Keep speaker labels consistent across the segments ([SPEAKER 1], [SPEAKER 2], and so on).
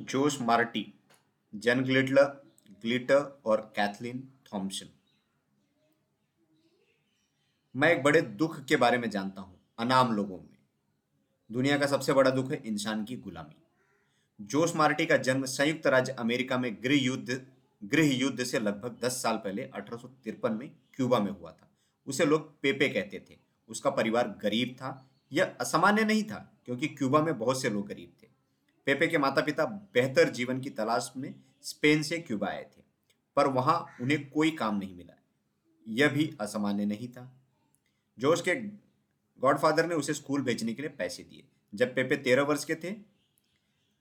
[SPEAKER 1] Josh Marty, Jan Glitler, Glitter और Kathleen Thompson. मैं एक बड़े दुख के बारे में जानता हूँ अनाम लोगों में। दुनिया का सबसे बड़ा दुख है इंसान की गुलामी। जोश मार्टी का जन्म संयुक्त राज्य अमेरिका में गृह युद्ध गृह युद्ध से लगभग 10 साल पहले अठारह सौ तिरपन में क्यूबा में हुआ था। उसे लोग पेपे कहते थे। उसका परिवार गरीब था यह असामान्य नहीं था क्योंकि क्यूबा में बहुत से लोग गरीब थे। पेपे के माता पिता बेहतर जीवन की तलाश में स्पेन से क्यूबा आए थे, पर वहाँ उन्हें कोई काम नहीं मिला। यह भी असामान्य नहीं था। जोश के गॉडफादर ने उसे स्कूल भेजने के लिए पैसे दिए। जब पेपे तेरह वर्ष के थे,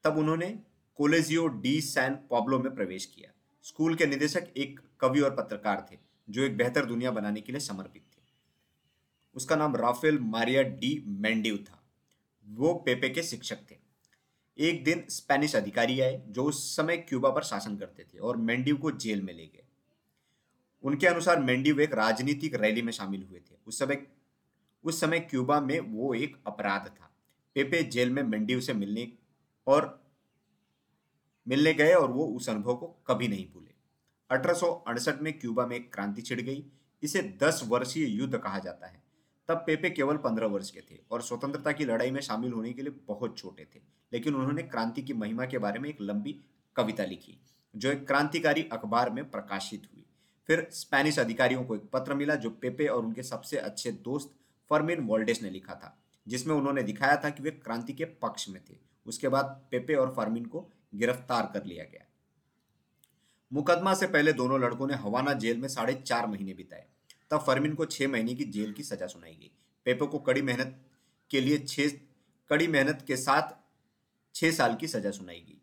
[SPEAKER 1] तब उन्होंने कोलेजियो डी सैन पॉब्लो में प्रवेश किया। स्कूल के निदेशक एक कवि और पत्रकार थे, जो एक बेहतर दुनिया बनाने के लिए समर्पित थे। उसका नाम राफेल मारिया डी मेंडिव था। वो पेपे के शिक्षक थे। एक दिन स्पेनिश अधिकारी आए, जो उस समय क्यूबा पर शासन करते थे और मेंडिव को जेल में ले गए। उनके अनुसार मेंडिव एक राजनीतिक रैली में शामिल हुए थे। उस समय उस समय क्यूबा में वो एक अपराध था। पेपे जेल में मेंडिव से मिलने और मिलने गए और वो उस अनुभव को कभी नहीं भूले। अठारह सौ अड़सठ में क्यूबा में एक क्रांति छिड़ गई। इसे दस वर्षीय युद्ध कहा जाता है। तब पेपे केवल पंद्रह वर्ष के थे और स्वतंत्रता की लड़ाई में शामिल होने के लिए बहुत छोटे थे। लेकिन उन्होंने क्रांति की महिमा के बारे में एक लंबी कविता लिखी, जो एक क्रांतिकारी अखबार में प्रकाशित हुई। फिर स्पेनिश अधिकारियों को एक पत्र मिला, जो पेपे और उनके सबसे अच्छे दोस्त फर्मिन वॉल्डेस ने लिखा था, जिसमें उन्होंने दिखाया था कि वे क्रांति के पक्ष में थे। उसके बाद पेपे और फर्मिन को गिरफ़्तार कर लिया गया। मुकदमा से पहले दोनों लड़कों ने हवाना जेल में साढ़े चार महीने बिताए। तब फरमिन को छः महीने की जेल की सजा सुनाई गई। पेपो को कड़ी मेहनत के लिए छह, कड़ी मेहनत के साथ छः साल की सजा सुनाई गई।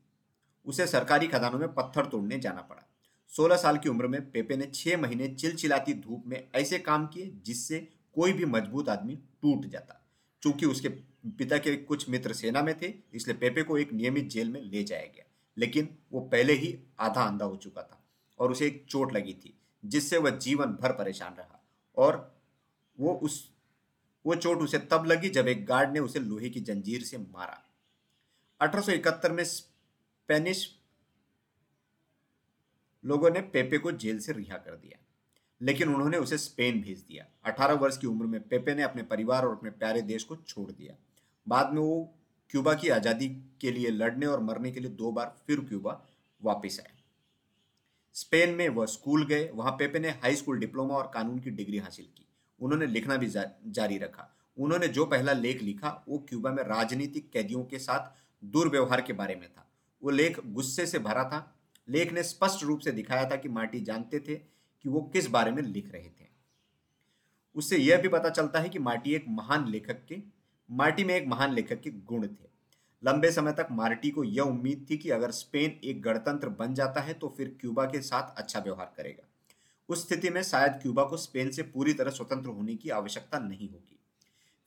[SPEAKER 1] उसे सरकारी खदानों में पत्थर तोड़ने जाना पड़ा। सोलह साल की उम्र में पेपे ने छः महीने चिलचिलाती धूप में ऐसे काम किए जिससे कोई भी मज़बूत आदमी टूट जाता। चूँकि उसके पिता के कुछ मित्र सेना में थे, इसलिए पेपे को एक नियमित जेल में ले जाया गया। लेकिन वो पहले ही आधा अंधा हो चुका था और उसे एक चोट लगी थी, जिससे वह जीवन भर परेशान रहा। और वो उस, वो चोट उसे तब लगी जब एक गार्ड ने उसे लोहे की जंजीर से मारा। 1871 में स्पेनिश लोगों ने पेपे को जेल से रिहा कर दिया, लेकिन उन्होंने उसे स्पेन भेज दिया। 18 वर्ष की उम्र में पेपे ने अपने परिवार और अपने प्यारे देश को छोड़ दिया। बाद में वो क्यूबा की आज़ादी के लिए लड़ने और मरने के लिए दो बार फिर क्यूबा वापस आए। स्पेन में वह स्कूल गए, वहाँ पेपे ने हाई स्कूल डिप्लोमा और कानून की डिग्री हासिल की। उन्होंने लिखना भी जारी रखा। उन्होंने जो पहला लेख लिखा, वो क्यूबा में राजनीतिक कैदियों के साथ दुर्व्यवहार के बारे में था। वो लेख गुस्से से भरा था। लेख ने स्पष्ट रूप से दिखाया था कि मार्टी जानते थे कि वो किस बारे में लिख रहे थे। उससे यह भी पता चलता है कि मार्टी एक महान लेखक के मार्टी में एक महान लेखक के गुण थे। लंबे समय तक मार्टी को यह उम्मीद थी कि अगर स्पेन एक गणतंत्र बन जाता है तो फिर क्यूबा के साथ अच्छा व्यवहार करेगा। उस स्थिति में शायद क्यूबा को स्पेन से पूरी तरह स्वतंत्र होने की आवश्यकता नहीं होगी।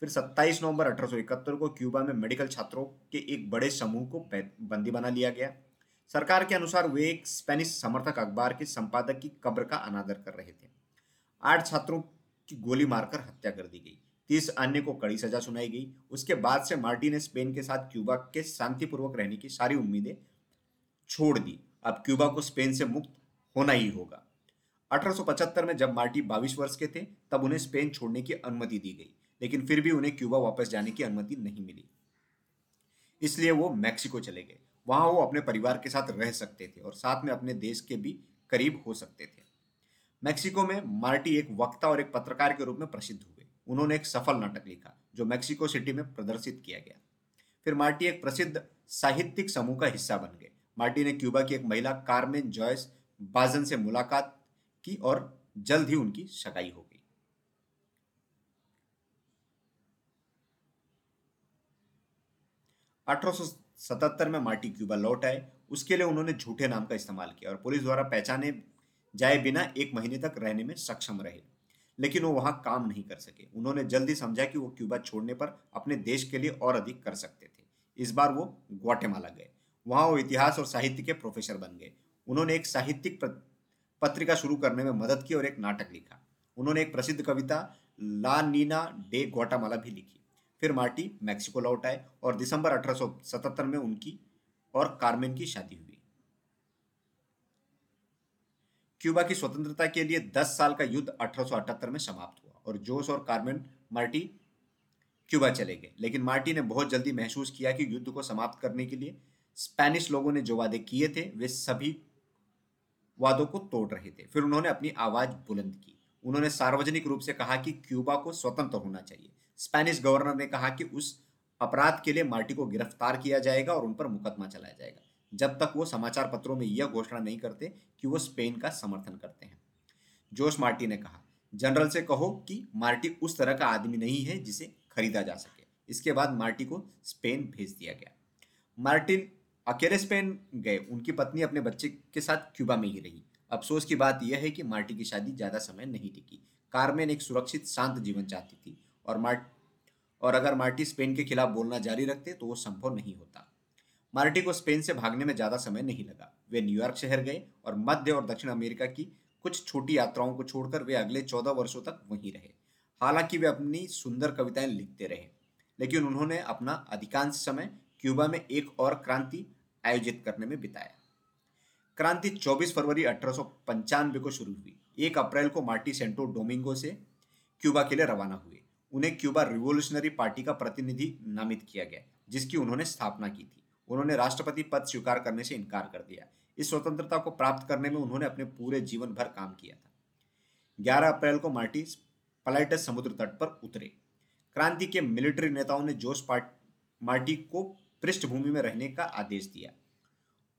[SPEAKER 1] फिर 27 नवंबर अठारह सौ इकहत्तर को क्यूबा में मेडिकल छात्रों के एक बड़े समूह को बंदी बना लिया गया। सरकार के अनुसार वे एक स्पेनिश समर्थक अखबार के संपादक की कब्र का अनादर कर रहे थे। आठ छात्रों की गोली मारकर हत्या कर दी गई। तीस अन्य को कड़ी सजा सुनाई गई। उसके बाद से मार्टी ने स्पेन के साथ क्यूबा के शांतिपूर्वक रहने की सारी उम्मीदें छोड़ दी। अब क्यूबा को स्पेन से मुक्त होना ही होगा। 1875 में जब मार्टी 22 वर्ष के थे, तब उन्हें स्पेन छोड़ने की अनुमति दी गई, लेकिन फिर भी उन्हें क्यूबा वापस जाने की अनुमति नहीं मिली। इसलिए वो मैक्सिको चले गए। वहाँ वो अपने परिवार के साथ रह सकते थे और साथ में अपने देश के भी करीब हो सकते थे। मैक्सिको में मार्टी एक वक्ता और एक पत्रकार के रूप में प्रसिद्ध हुए। उन्होंने एक सफल नाटक लिखा, जो मैक्सिको सिटी में प्रदर्शित किया गया। फिर मार्टी एक प्रसिद्ध साहित्यिक समूह का हिस्सा बन गए। मार्टी ने क्यूबा की एक महिला, कार्मेन जॉयस बाजन, से मुलाकात की और जल्द ही उनकी सगाई हो गई। 1877 में मार्टी क्यूबा लौट आए। उसके लिए उन्होंने झूठे नाम का इस्तेमाल किया और पुलिस द्वारा पहचाने जाए बिना एक महीने तक रहने में सक्षम रहे। लेकिन वो वहाँ काम नहीं कर सके। उन्होंने जल्दी समझा कि वो क्यूबा छोड़ने पर अपने देश के लिए और अधिक कर सकते थे। इस बार वो ग्वाटेमाला गए। वहाँ वो इतिहास और साहित्य के प्रोफेसर बन गए। उन्होंने एक साहित्यिक पत्रिका शुरू करने में मदद की और एक नाटक लिखा। उन्होंने एक प्रसिद्ध कविता, ला नीना डे ग्वाटामाला भी लिखी। फिर मार्टी, मैक्सिको लौट आए और दिसंबर 1877 में उनकी और कार्मेन की शादी हुई। क्यूबा की स्वतंत्रता के लिए 10 साल का युद्ध 1878 में समाप्त हुआ और जोस और कार्मेन मार्टी क्यूबा चले गए। लेकिन मार्टी ने बहुत जल्दी महसूस किया कि युद्ध को समाप्त करने के लिए स्पेनिश लोगों ने जो वादे किए थे, वे सभी वादों को तोड़ रहे थे। फिर उन्होंने अपनी आवाज़ बुलंद की। उन्होंने सार्वजनिक रूप से कहा कि क्यूबा को स्वतंत्र होना चाहिए। स्पेनिश गवर्नर ने कहा कि उस अपराध के लिए मार्टी को गिरफ़्तार किया जाएगा और उन पर मुकदमा चलाया जाएगा। जब तक वो समाचार पत्रों में यह घोषणा नहीं करते कि वो स्पेन का समर्थन करते हैं। जोश मार्टी ने कहा, जनरल से कहो कि मार्टी उस तरह का आदमी नहीं है जिसे खरीदा जा सके। इसके बाद मार्टी को स्पेन भेज दिया गया। मार्टिन अकेले स्पेन गए, उनकी पत्नी अपने बच्चे के साथ क्यूबा में ही रही। अफसोस की बात यह है कि मार्टी की शादी ज़्यादा समय नहीं टिकी। कार्मेन एक सुरक्षित, शांत जीवन चाहती थी और मार्ट और अगर मार्टी स्पेन के खिलाफ बोलना जारी रखते तो वो संभव नहीं होता। मार्टी को स्पेन से भागने में ज़्यादा समय नहीं लगा। वे न्यूयॉर्क शहर गए और मध्य और दक्षिण अमेरिका की कुछ छोटी यात्राओं को छोड़कर वे अगले चौदह वर्षों तक वहीं रहे। हालाँकि वे अपनी सुंदर कविताएँ लिखते रहे, लेकिन उन्होंने अपना अधिकांश समय क्यूबा में एक और क्रांति आयोजित करने में बिताया। क्रांति 24 फरवरी अठारह सौ पंचानवे को शुरू हुई। एक अप्रैल को मार्टी सेंटो डोमिंगो से क्यूबा के लिए रवाना हुए। उन्हें क्यूबा रिवोल्यूशनरी पार्टी का प्रतिनिधि नामित किया गया, जिसकी उन्होंने स्थापना की थी। उन्होंने राष्ट्रपति पद स्वीकार करने से इनकार कर दिया। इस स्वतंत्रता को प्राप्त करने में उन्होंने अपने पूरे जीवन भर काम किया था। 11 अप्रैल को मार्टी पलाइटस समुद्र तट पर उतरे। क्रांति के मिलिट्री नेताओं ने जोश मार्टी को पृष्ठभूमि में रहने का आदेश दिया।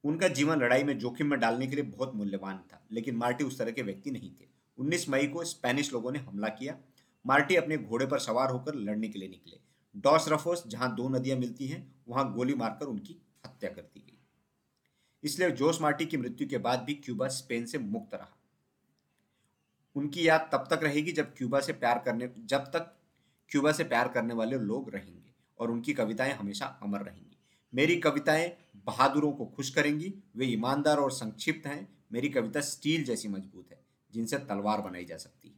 [SPEAKER 1] उनका जीवन लड़ाई में जोखिम में डालने के लिए बहुत मूल्यवान था, लेकिन मार्टी उस तरह के व्यक्ति नहीं थे। 19 मई को स्पेनिश लोगों ने हमला किया। मार्टी अपने घोड़े पर सवार होकर लड़ने के लिए निकले। डॉस रफोस, जहाँ दो नदियाँ मिलती हैं, वहाँ गोली मारकर उनकी हत्या कर दी गई। इसलिए जोस मार्टी की मृत्यु के बाद भी क्यूबा स्पेन से मुक्त रहा। उनकी याद तब तक रहेगी जब क्यूबा से प्यार करने, जब तक क्यूबा से प्यार करने वाले लोग रहेंगे और उनकी कविताएँ हमेशा अमर रहेंगी। मेरी कविताएँ बहादुरों को खुश करेंगी, वे ईमानदार और संक्षिप्त हैं, मेरी कविता स्टील जैसी मज़बूत है, जिनसे तलवार बनाई जा सकती है।